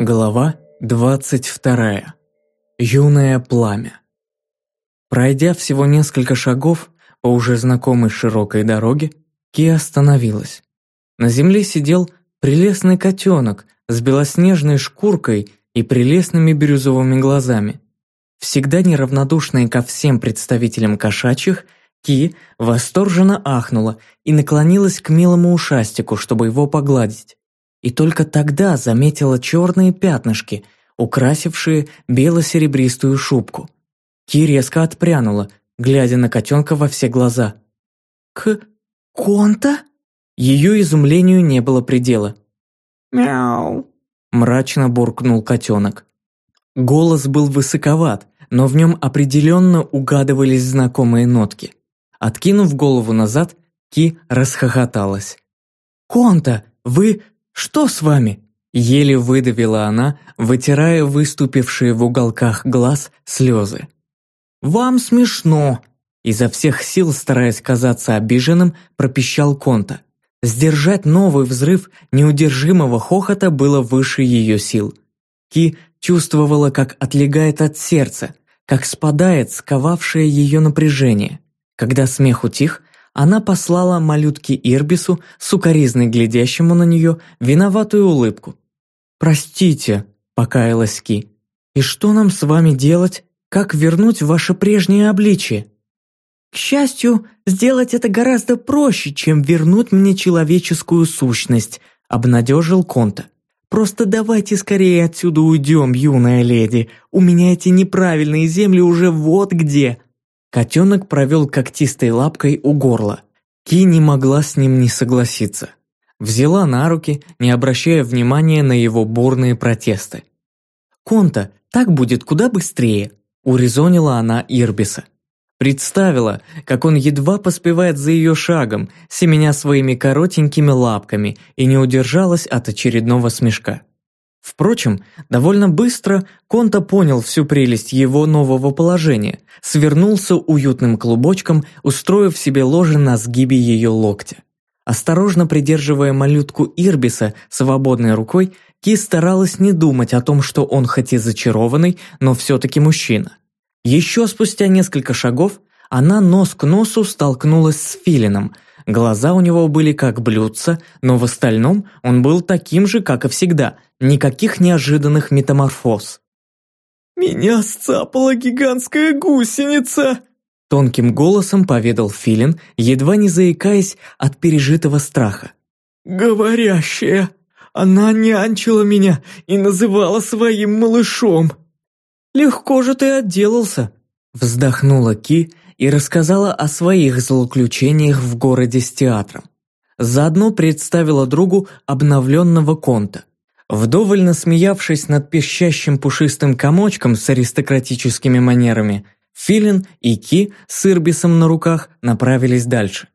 Глава 22. Юное пламя. Пройдя всего несколько шагов по уже знакомой широкой дороге, Ки остановилась. На земле сидел прелестный котенок с белоснежной шкуркой и прелестными бирюзовыми глазами. Всегда неравнодушная ко всем представителям кошачьих, Ки восторженно ахнула и наклонилась к милому ушастику, чтобы его погладить и только тогда заметила черные пятнышки, украсившие бело-серебристую шубку. Ки резко отпрянула, глядя на котенка во все глаза. «К... Конта?» Ее изумлению не было предела. «Мяу!» – мрачно буркнул котенок. Голос был высоковат, но в нем определенно угадывались знакомые нотки. Откинув голову назад, Ки расхохоталась. «Конта, вы «Что с вами?» – еле выдавила она, вытирая выступившие в уголках глаз слезы. «Вам смешно!» – изо всех сил, стараясь казаться обиженным, пропищал Конта. Сдержать новый взрыв неудержимого хохота было выше ее сил. Ки чувствовала, как отлегает от сердца, как спадает сковавшее ее напряжение. Когда смех утих, она послала малютке Ирбису, сукоризной глядящему на нее, виноватую улыбку. «Простите», – покаялась Ки. «И что нам с вами делать? Как вернуть ваше прежнее обличие?» «К счастью, сделать это гораздо проще, чем вернуть мне человеческую сущность», – обнадежил Конта. «Просто давайте скорее отсюда уйдем, юная леди. У меня эти неправильные земли уже вот где». Котенок провел когтистой лапкой у горла. Ки не могла с ним не согласиться. Взяла на руки, не обращая внимания на его бурные протесты. «Конта, так будет куда быстрее», – урезонила она Ирбиса. Представила, как он едва поспевает за ее шагом, семеня своими коротенькими лапками, и не удержалась от очередного смешка. Впрочем, довольно быстро Конта понял всю прелесть его нового положения, свернулся уютным клубочком, устроив себе ложе на сгибе ее локтя. Осторожно придерживая малютку Ирбиса свободной рукой, Ки старалась не думать о том, что он хоть и зачарованный, но все-таки мужчина. Еще спустя несколько шагов она нос к носу столкнулась с Филином. Глаза у него были как блюдца, но в остальном он был таким же, как и всегда – Никаких неожиданных метаморфоз. «Меня сцапала гигантская гусеница!» Тонким голосом поведал Филин, едва не заикаясь от пережитого страха. «Говорящая! Она нянчила меня и называла своим малышом!» «Легко же ты отделался!» Вздохнула Ки и рассказала о своих злоключениях в городе с театром. Заодно представила другу обновленного конта. Вдоволь насмеявшись над пищащим пушистым комочком с аристократическими манерами, Филин и Ки с Ирбисом на руках направились дальше.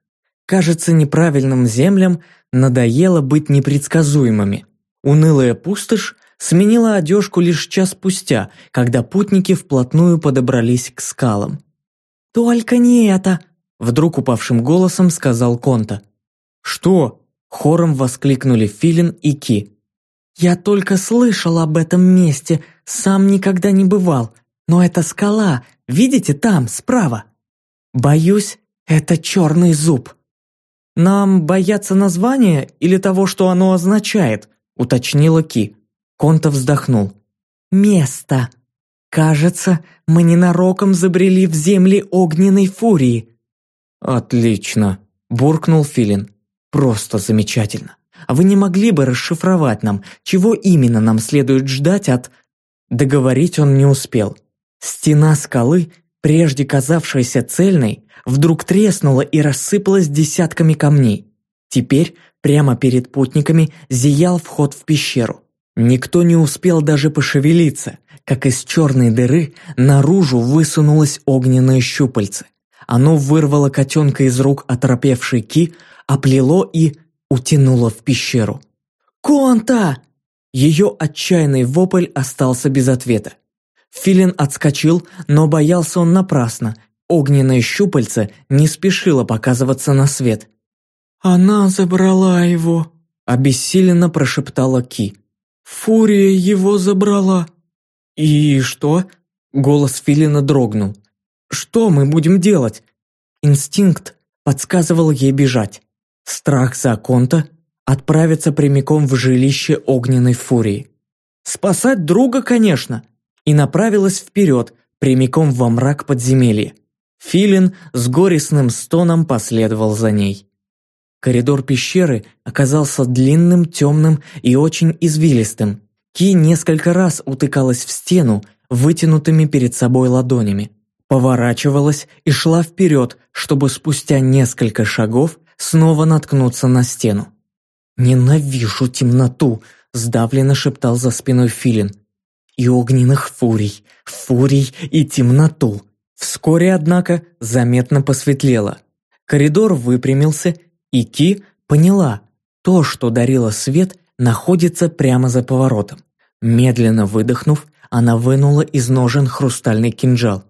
Кажется, неправильным землям надоело быть непредсказуемыми. Унылая пустошь сменила одежку лишь час спустя, когда путники вплотную подобрались к скалам. «Только не это!» – вдруг упавшим голосом сказал Конта. «Что?» – хором воскликнули Филин и Ки. «Я только слышал об этом месте, сам никогда не бывал. Но это скала, видите, там, справа. Боюсь, это черный зуб». «Нам бояться названия или того, что оно означает?» – уточнила Ки. Конта вздохнул. «Место. Кажется, мы ненароком забрели в земли огненной фурии». «Отлично», – буркнул Филин. «Просто замечательно». А вы не могли бы расшифровать нам, чего именно нам следует ждать от...» Договорить он не успел. Стена скалы, прежде казавшаяся цельной, вдруг треснула и рассыпалась десятками камней. Теперь прямо перед путниками зиял вход в пещеру. Никто не успел даже пошевелиться, как из черной дыры наружу высунулось огненное щупальце. Оно вырвало котенка из рук оторопевшей Ки, оплело и утянуло в пещеру. «Конта!» Ее отчаянный вопль остался без ответа. Филин отскочил, но боялся он напрасно. Огненное щупальце не спешило показываться на свет. «Она забрала его», – обессиленно прошептала Ки. Фурия его забрала». «И что?» Голос Филина дрогнул. «Что мы будем делать?» Инстинкт подсказывал ей бежать. Страх за Конта отправиться прямиком в жилище огненной фурии. Спасать друга, конечно, и направилась вперед, прямиком во мрак подземелья. Филин с горестным стоном последовал за ней. Коридор пещеры оказался длинным, темным и очень извилистым. Ки несколько раз утыкалась в стену вытянутыми перед собой ладонями, поворачивалась и шла вперед, чтобы спустя несколько шагов снова наткнуться на стену. «Ненавижу темноту!» – сдавленно шептал за спиной Филин. «И огненных фурий, фурий и темноту!» Вскоре, однако, заметно посветлело. Коридор выпрямился, и Ки поняла, то, что дарило свет, находится прямо за поворотом. Медленно выдохнув, она вынула из ножен хрустальный кинжал.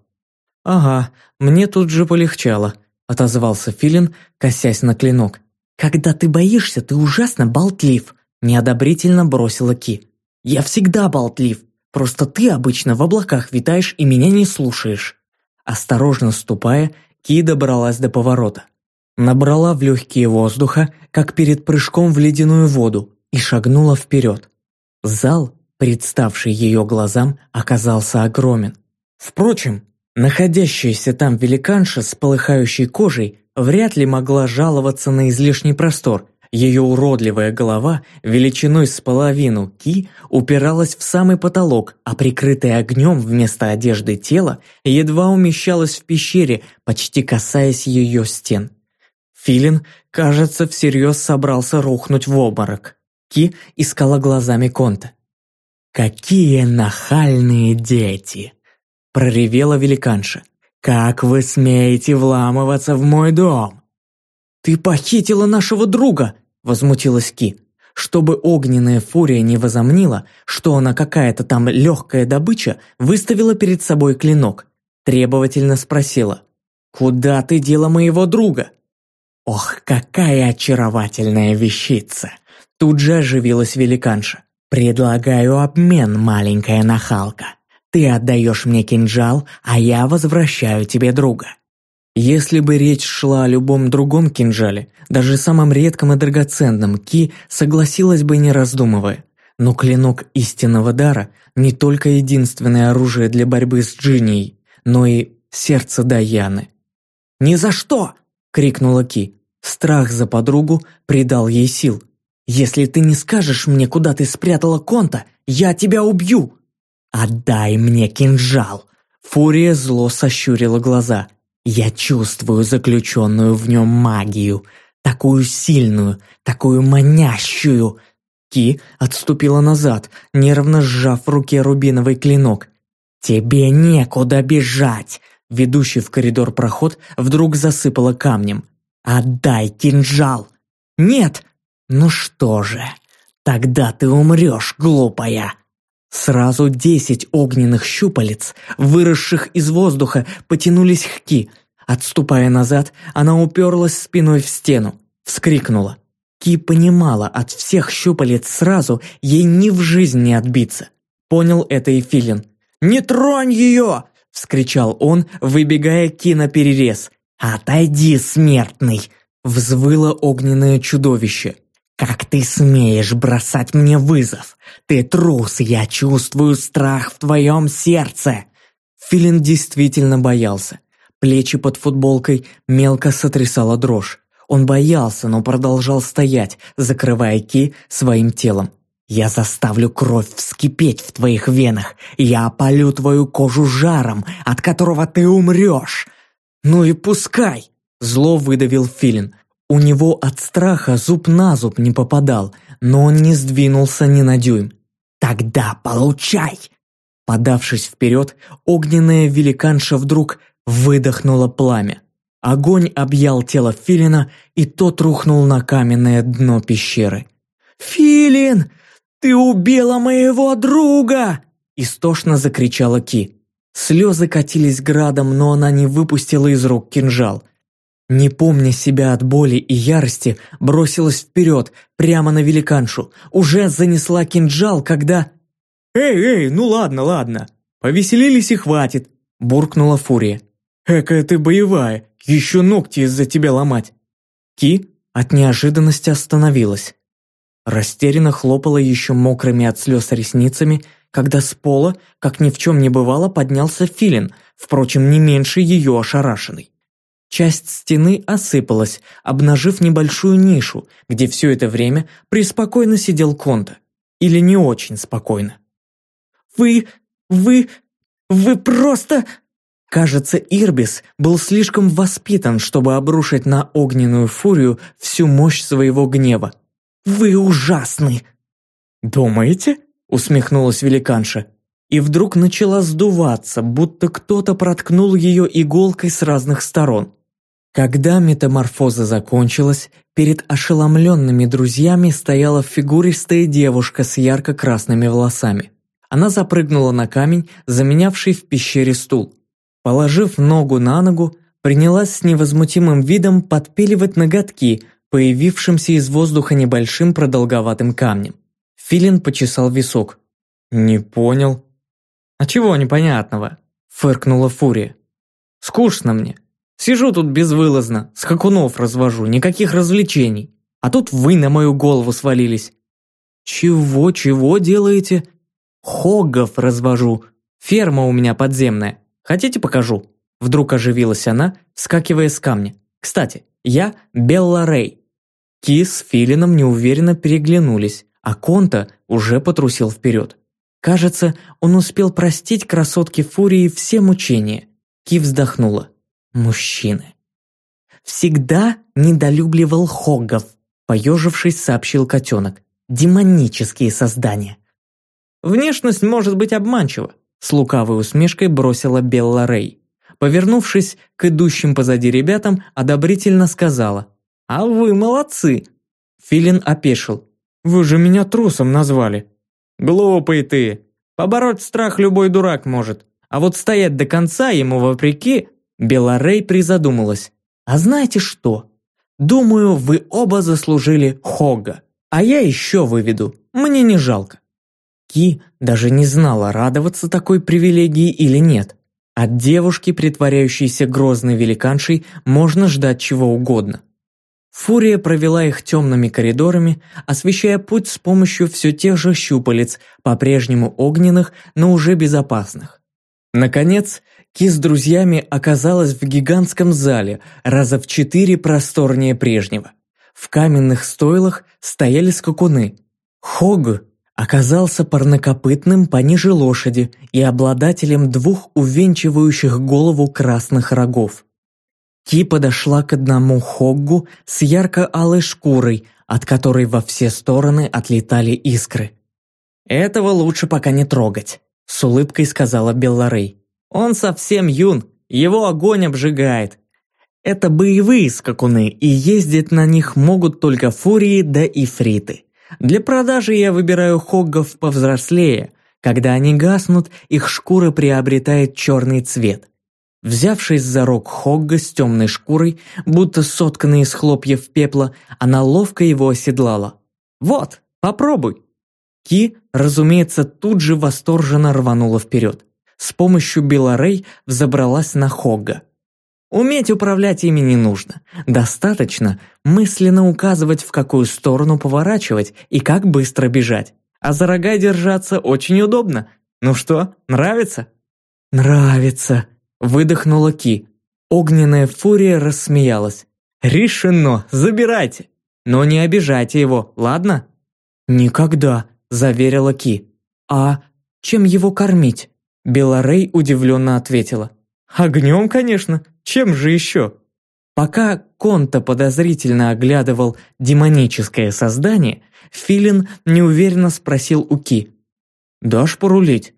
«Ага, мне тут же полегчало», – отозвался Филин, косясь на клинок. «Когда ты боишься, ты ужасно болтлив», – неодобрительно бросила Ки. «Я всегда болтлив, просто ты обычно в облаках витаешь и меня не слушаешь». Осторожно ступая, Ки добралась до поворота. Набрала в легкие воздуха, как перед прыжком в ледяную воду, и шагнула вперед. Зал, представший ее глазам, оказался огромен. Впрочем, находящаяся там великанша с полыхающей кожей вряд ли могла жаловаться на излишний простор. Ее уродливая голова, величиной с половину ки, упиралась в самый потолок, а прикрытое огнем вместо одежды тело едва умещалось в пещере, почти касаясь ее стен. Филин, кажется, всерьез собрался рухнуть в обморок. Ки искала глазами Конта. «Какие нахальные дети!» – проревела великанша. «Как вы смеете вламываться в мой дом?» «Ты похитила нашего друга!» – возмутилась Ки. Чтобы огненная фурия не возомнила, что она какая-то там легкая добыча, выставила перед собой клинок. Требовательно спросила. «Куда ты дела моего друга?» «Ох, какая очаровательная вещица!» Тут же оживилась великанша. «Предлагаю обмен, маленькая нахалка. Ты отдаешь мне кинжал, а я возвращаю тебе друга». Если бы речь шла о любом другом кинжале, даже самом редком и драгоценном, Ки согласилась бы не раздумывая. Но клинок истинного дара не только единственное оружие для борьбы с джиннией, но и сердце Даяны. «Ни за что!» – крикнула Ки. Страх за подругу придал ей сил. «Если ты не скажешь мне, куда ты спрятала Конта, я тебя убью!» «Отдай мне кинжал!» Фурия зло сощурила глаза. Я чувствую заключенную в нем магию, такую сильную, такую манящую. Ки отступила назад, нервно сжав в руке рубиновый клинок. «Тебе некуда бежать!» Ведущий в коридор проход вдруг засыпала камнем. «Отдай кинжал!» «Нет!» «Ну что же, тогда ты умрешь, глупая!» Сразу десять огненных щупалец, выросших из воздуха, потянулись к Ки. Отступая назад, она уперлась спиной в стену, вскрикнула. Ки понимала, от всех щупалец сразу ей ни в жизнь не отбиться. Понял это и Филин. «Не тронь ее!» – вскричал он, выбегая Ки на перерез. «Отойди, смертный!» – взвыло огненное чудовище. «Как ты смеешь бросать мне вызов? Ты трус, я чувствую страх в твоем сердце!» Филин действительно боялся. Плечи под футболкой мелко сотрясала дрожь. Он боялся, но продолжал стоять, закрывая Ки своим телом. «Я заставлю кровь вскипеть в твоих венах. Я опалю твою кожу жаром, от которого ты умрешь!» «Ну и пускай!» – зло выдавил Филин. У него от страха зуб на зуб не попадал, но он не сдвинулся ни на дюйм. «Тогда получай!» Подавшись вперед, огненная великанша вдруг выдохнула пламя. Огонь объял тело Филина, и тот рухнул на каменное дно пещеры. «Филин, ты убила моего друга!» Истошно закричала Ки. Слезы катились градом, но она не выпустила из рук кинжал. Не помня себя от боли и ярости, бросилась вперед, прямо на великаншу. Уже занесла кинжал, когда... «Эй, эй, ну ладно, ладно. Повеселились и хватит», – буркнула Фурия. «Экая ты боевая, еще ногти из-за тебя ломать». Ки от неожиданности остановилась. Растерянно хлопала еще мокрыми от слез ресницами, когда с пола, как ни в чем не бывало, поднялся филин, впрочем, не меньше ее ошарашенный. Часть стены осыпалась, обнажив небольшую нишу, где все это время преспокойно сидел Конта. Или не очень спокойно. «Вы... вы... вы просто...» Кажется, Ирбис был слишком воспитан, чтобы обрушить на огненную фурию всю мощь своего гнева. «Вы ужасны!» «Думаете?» – усмехнулась великанша. И вдруг начала сдуваться, будто кто-то проткнул ее иголкой с разных сторон. Когда метаморфоза закончилась, перед ошеломленными друзьями стояла фигуристая девушка с ярко-красными волосами. Она запрыгнула на камень, заменявший в пещере стул. Положив ногу на ногу, принялась с невозмутимым видом подпиливать ноготки, появившимся из воздуха небольшим продолговатым камнем. Филин почесал висок. «Не понял». «А чего непонятного?» – фыркнула Фурия. «Скучно мне. Сижу тут безвылазно, с хакунов развожу, никаких развлечений. А тут вы на мою голову свалились». «Чего-чего делаете?» «Хоггов развожу. Ферма у меня подземная. Хотите, покажу?» Вдруг оживилась она, скакивая с камня. «Кстати, я Белла Рэй». Ки с Филином неуверенно переглянулись, а Конта уже потрусил вперед. Кажется, он успел простить красотке Фурии все мучения. Ки вздохнула. Мужчины. «Всегда недолюбливал Хоггов», поежившись, сообщил котенок. «Демонические создания». «Внешность может быть обманчива», с лукавой усмешкой бросила Белла Рэй. Повернувшись к идущим позади ребятам, одобрительно сказала «А вы молодцы!» Филин опешил. «Вы же меня трусом назвали!» «Глупый ты! Побороть страх любой дурак может, а вот стоять до конца ему вопреки...» Белла Рэй призадумалась. «А знаете что? Думаю, вы оба заслужили Хога, а я еще выведу, мне не жалко». Ки даже не знала, радоваться такой привилегии или нет. От девушки, притворяющейся грозной великаншей, можно ждать чего угодно. Фурия провела их темными коридорами, освещая путь с помощью все тех же щупалец, по-прежнему огненных, но уже безопасных. Наконец, Ки с друзьями оказалась в гигантском зале, раза в четыре просторнее прежнего. В каменных стойлах стояли скакуны. Хог оказался парнокопытным пониже лошади и обладателем двух увенчивающих голову красных рогов. Ки подошла к одному Хоггу с ярко-алой шкурой, от которой во все стороны отлетали искры. «Этого лучше пока не трогать», – с улыбкой сказала Белларей. «Он совсем юн, его огонь обжигает. Это боевые скакуны, и ездить на них могут только фурии да ифриты. Для продажи я выбираю хоггов повзрослее. Когда они гаснут, их шкура приобретает черный цвет. Взявшись за рог хогга с темной шкурой, будто сотканный из хлопьев пепла, она ловко его оседлала. «Вот, попробуй!» Ки, разумеется, тут же восторженно рванула вперед. С помощью Белорей взобралась на Хогга. Уметь управлять ими не нужно. Достаточно мысленно указывать, в какую сторону поворачивать и как быстро бежать. А за рога держаться очень удобно. Ну что, нравится? Нравится, выдохнула Ки. Огненная фурия рассмеялась. Решено, забирайте. Но не обижайте его, ладно? Никогда, заверила Ки. А чем его кормить? Белорей удивленно ответила. Огнем, конечно. Чем же еще? Пока Конта подозрительно оглядывал демоническое создание, Филин неуверенно спросил у Ки. «Дашь порулить?»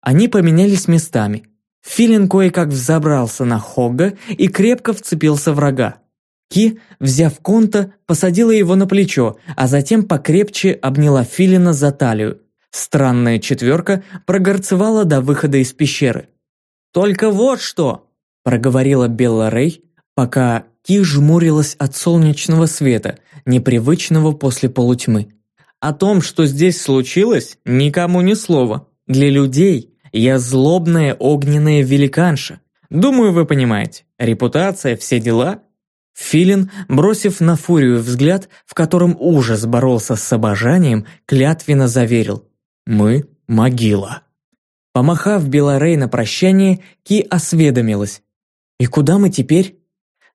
Они поменялись местами. Филин кое-как взобрался на Хогга и крепко вцепился в рога. Ки, взяв Конта, посадила его на плечо, а затем покрепче обняла Филина за талию. Странная четверка прогорцевала до выхода из пещеры. «Только вот что!» проговорила Белла Рэй, пока Ки жмурилась от солнечного света, непривычного после полутьмы. О том, что здесь случилось, никому ни слова. Для людей я злобная огненная великанша. Думаю, вы понимаете. Репутация, все дела. Филин, бросив на Фурию взгляд, в котором ужас боролся с обожанием, клятвенно заверил. «Мы – могила». Помахав Белорей на прощание, Ки осведомилась. «И куда мы теперь?»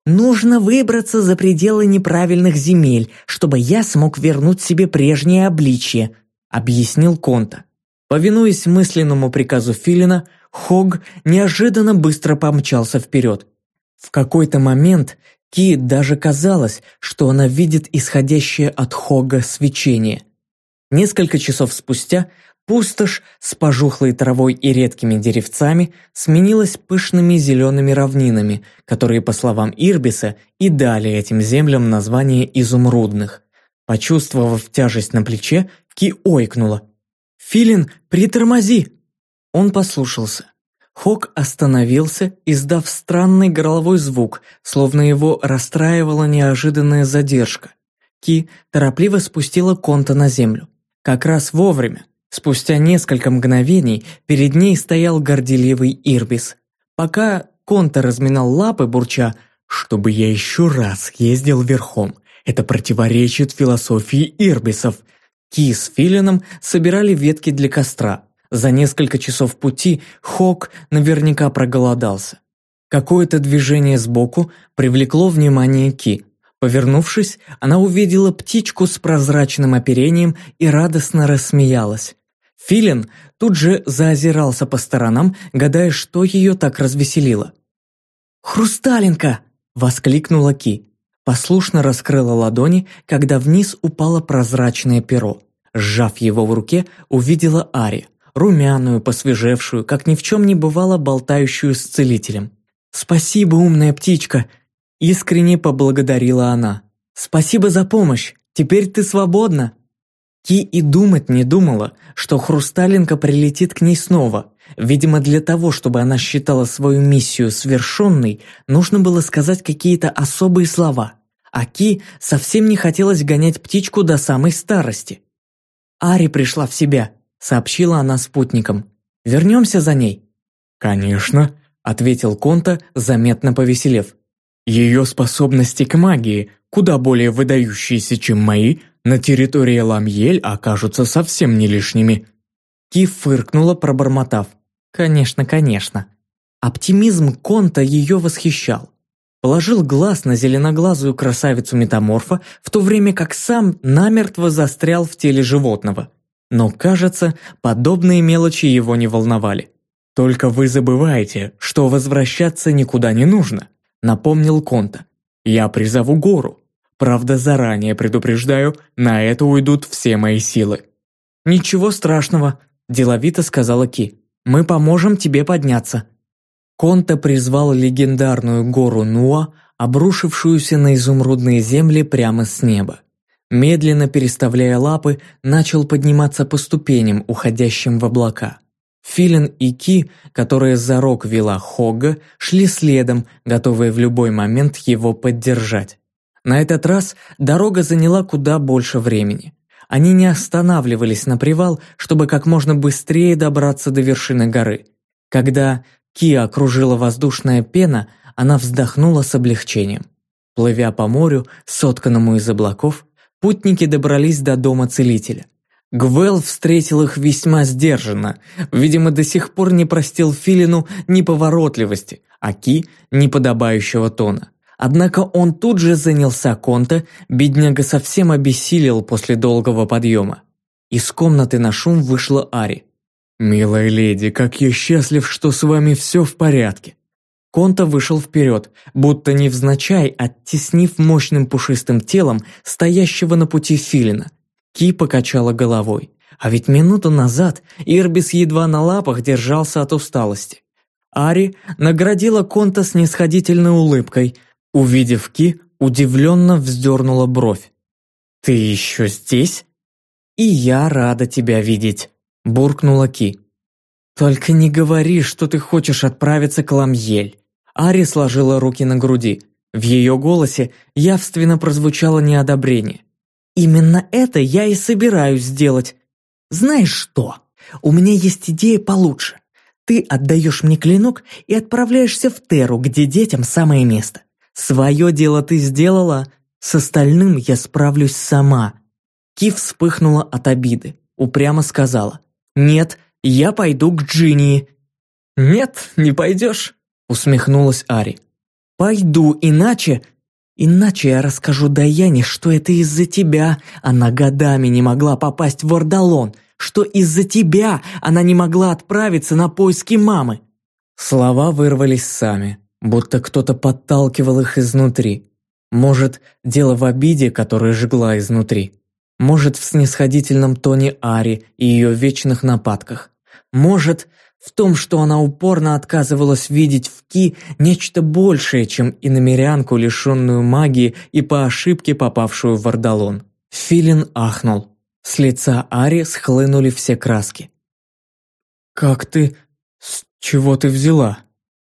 «Нужно выбраться за пределы неправильных земель, чтобы я смог вернуть себе прежнее обличье», объяснил Конта. Повинуясь мысленному приказу Филина, Хог неожиданно быстро помчался вперед. В какой-то момент Ки даже казалось, что она видит исходящее от Хога свечение. Несколько часов спустя пустошь с пожухлой травой и редкими деревцами сменилась пышными зелеными равнинами, которые, по словам Ирбиса, и дали этим землям название изумрудных. Почувствовав тяжесть на плече, Ки ойкнула. «Филин, притормози!» Он послушался. Хок остановился, издав странный горловой звук, словно его расстраивала неожиданная задержка. Ки торопливо спустила Конта на землю. Как раз вовремя. Спустя несколько мгновений перед ней стоял горделивый Ирбис. Пока Конта разминал лапы, бурча «Чтобы я еще раз ездил верхом, это противоречит философии Ирбисов», Ки с Филином собирали ветки для костра – за несколько часов пути Хок наверняка проголодался. Какое-то движение сбоку привлекло внимание Ки. Повернувшись, она увидела птичку с прозрачным оперением и радостно рассмеялась. Филин тут же заозирался по сторонам, гадая, что ее так развеселило. «Хрусталинка!» – воскликнула Ки. Послушно раскрыла ладони, когда вниз упало прозрачное перо. Сжав его в руке, увидела Ари – румяную, посвежевшую, как ни в чем не бывало болтающую с целителем. «Спасибо, умная птичка!» – искренне поблагодарила она. «Спасибо за помощь! Теперь ты свободна!» Ки и думать не думала, что Хрусталинка прилетит к ней снова. Видимо, для того, чтобы она считала свою миссию свершенной, нужно было сказать какие-то особые слова. А Ки совсем не хотелось гонять птичку до самой старости. Ари пришла в себя – сообщила она спутникам. «Вернемся за ней?» «Конечно», – ответил Конта, заметно повеселев. «Ее способности к магии, куда более выдающиеся, чем мои, на территории Ламьель окажутся совсем не лишними». Ки фыркнула, пробормотав. «Конечно, конечно». Оптимизм Конта ее восхищал. Положил глаз на зеленоглазую красавицу-метаморфа, в то время как сам намертво застрял в теле животного – но, кажется, подобные мелочи его не волновали. «Только вы забываете, что возвращаться никуда не нужно», напомнил Конта. «Я призову гору. Правда, заранее предупреждаю, на это уйдут все мои силы». «Ничего страшного», – деловито сказала Ки. «Мы поможем тебе подняться». Конта призвал легендарную гору Нуа, обрушившуюся на изумрудные земли прямо с неба. Медленно переставляя лапы, начал подниматься по ступеням, уходящим в облака. Филин и Ки, которая за рог вела Хогга, шли следом, готовые в любой момент его поддержать. На этот раз дорога заняла куда больше времени. Они не останавливались на привал, чтобы как можно быстрее добраться до вершины горы. Когда Ки окружила воздушная пена, она вздохнула с облегчением. Плывя по морю, сотканному из облаков, Путники добрались до дома целителя. Гвел встретил их весьма сдержанно, видимо, до сих пор не простил Филину неповоротливости, а Ки – неподобающего тона. Однако он тут же занялся Конта, бедняга совсем обессилел после долгого подъема. Из комнаты на шум вышла Ари. «Милая леди, как я счастлив, что с вами все в порядке. Конта вышел вперед, будто невзначай оттеснив мощным пушистым телом стоящего на пути филина. Ки покачала головой. А ведь минуту назад Ирбис едва на лапах держался от усталости. Ари наградила Конта снисходительной улыбкой. Увидев Ки, удивленно вздернула бровь. «Ты еще здесь?» «И я рада тебя видеть», – буркнула Ки. «Только не говори, что ты хочешь отправиться к Ламьель. Ари сложила руки на груди. В ее голосе явственно прозвучало неодобрение. «Именно это я и собираюсь сделать. Знаешь что? У меня есть идея получше. Ты отдаешь мне клинок и отправляешься в Теру, где детям самое место. Свое дело ты сделала, с остальным я справлюсь сама». Ки вспыхнула от обиды, упрямо сказала. «Нет, я пойду к Джинни». «Нет, не пойдешь», усмехнулась Ари. «Пойду, иначе...» «Иначе я расскажу Даяне, что это из-за тебя она годами не могла попасть в Ордалон, что из-за тебя она не могла отправиться на поиски мамы». Слова вырвались сами, будто кто-то подталкивал их изнутри. Может, дело в обиде, которая жгла изнутри. Может, в снисходительном тоне Ари и ее вечных нападках. Может, в том, что она упорно отказывалась видеть в Ки нечто большее, чем иномерянку, лишенную магии и по ошибке попавшую в Вардалон. Филин ахнул. С лица Ари схлынули все краски. «Как ты... С чего ты взяла?»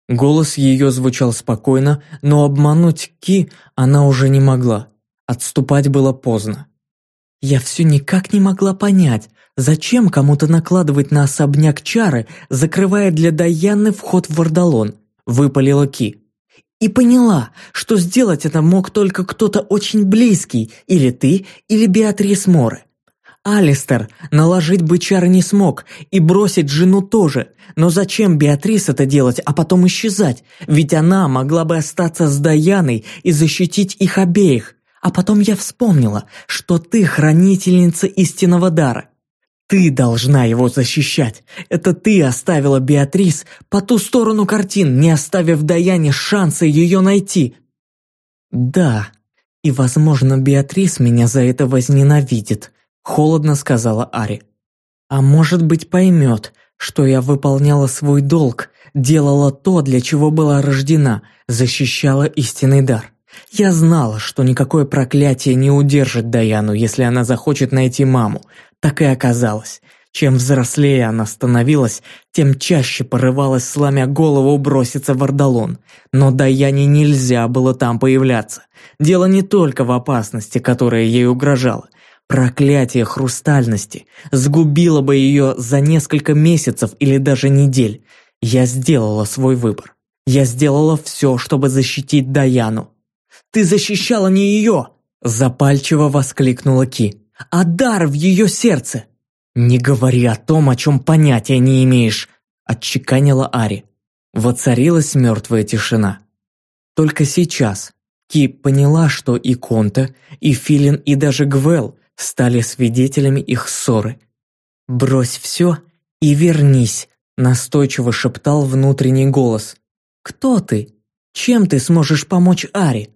Голос ее звучал спокойно, но обмануть Ки она уже не могла. Отступать было поздно. «Я все никак не могла понять, Зачем кому-то накладывать на особняк чары, закрывая для Даяны вход в Вардалон? Выпалила Ки. И поняла, что сделать это мог только кто-то очень близкий, или ты, или Беатрис Море. Алистер наложить бы чары не смог, и бросить жену тоже. Но зачем Беатрис это делать, а потом исчезать? Ведь она могла бы остаться с Даяной и защитить их обеих. А потом я вспомнила, что ты хранительница истинного дара. Ты должна его защищать. Это ты оставила Беатрис по ту сторону картин, не оставив Даяне шанса ее найти. Да, и, возможно, Беатрис меня за это возненавидит, холодно сказала Ари. А может быть, поймет, что я выполняла свой долг, делала то, для чего была рождена, защищала истинный дар. Я знала, что никакое проклятие не удержит Даяну, если она захочет найти маму, так и оказалось. Чем взрослее она становилась, тем чаще порывалась, сломя голову, броситься в Ордалон. Но Даяне нельзя было там появляться. Дело не только в опасности, которая ей угрожала. Проклятие хрустальности сгубило бы ее за несколько месяцев или даже недель. Я сделала свой выбор. Я сделала все, чтобы защитить Даяну. «Ты защищала не ее!» – запальчиво воскликнула Ки а дар в ее сердце. «Не говори о том, о чем понятия не имеешь», – отчеканила Ари. Воцарилась мертвая тишина. Только сейчас Ки поняла, что и Конта, и Филин, и даже Гвел стали свидетелями их ссоры. «Брось все и вернись», – настойчиво шептал внутренний голос. «Кто ты? Чем ты сможешь помочь Ари?»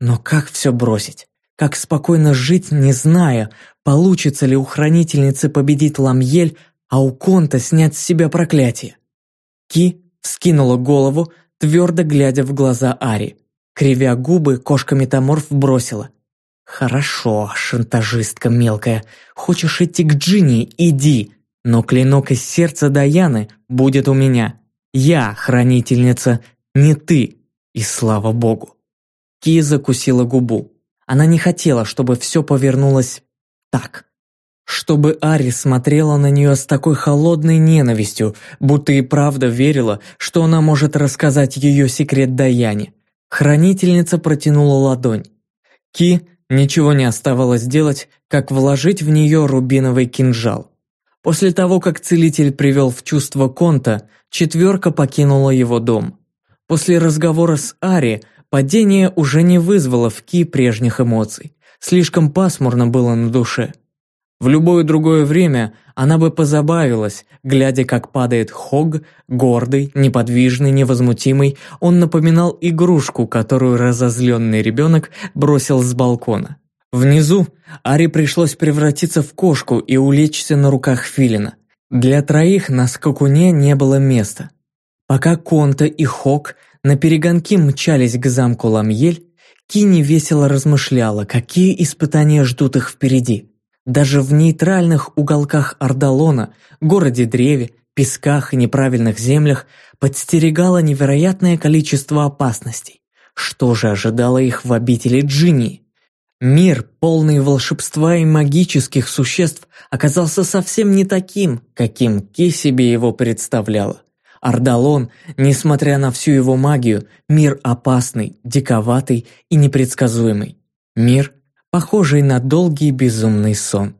Но как все бросить? как спокойно жить, не зная, получится ли у хранительницы победить Ламьель, а у Конта снять с себя проклятие. Ки вскинула голову, твердо глядя в глаза Ари. Кривя губы, кошка-метаморф бросила. «Хорошо, шантажистка мелкая, хочешь идти к Джинни – иди, но клинок из сердца Даяны будет у меня. Я хранительница, не ты, и слава богу». Ки закусила губу. Она не хотела, чтобы все повернулось так. Чтобы Ари смотрела на нее с такой холодной ненавистью, будто и правда верила, что она может рассказать ее секрет Даяне. Хранительница протянула ладонь. Ки ничего не оставалось делать, как вложить в нее рубиновый кинжал. После того, как целитель привел в чувство Конта, четверка покинула его дом. После разговора с Ари Падение уже не вызвало в Ки прежних эмоций. Слишком пасмурно было на душе. В любое другое время она бы позабавилась, глядя, как падает Хог, гордый, неподвижный, невозмутимый, он напоминал игрушку, которую разозленный ребенок бросил с балкона. Внизу Ари пришлось превратиться в кошку и улечься на руках Филина. Для троих на скакуне не было места. Пока Конта и Хог – на перегонки мчались к замку Ламьель, Кини весело размышляла, какие испытания ждут их впереди. Даже в нейтральных уголках Ардалона, городе-древе, песках и неправильных землях подстерегало невероятное количество опасностей. Что же ожидало их в обители Джинни? Мир, полный волшебства и магических существ, оказался совсем не таким, каким Ки себе его представляла. Ардалон, несмотря на всю его магию, мир опасный, диковатый и непредсказуемый. Мир, похожий на долгий безумный сон.